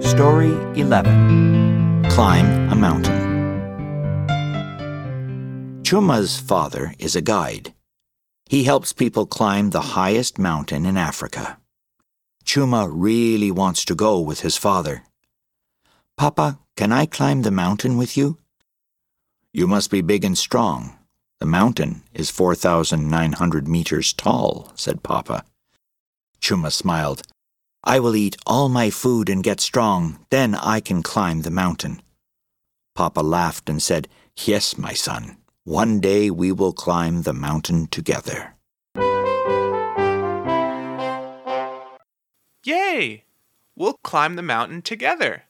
Story 11 Climb a Mountain. Chuma's father is a guide. He helps people climb the highest mountain in Africa. Chuma really wants to go with his father. Papa, can I climb the mountain with you? You must be big and strong. The mountain is 4,900 meters tall, said Papa. Chuma smiled. I will eat all my food and get strong, then I can climb the mountain. Papa laughed and said, Yes, my son. One day we will climb the mountain together. Yay! We'll climb the mountain together.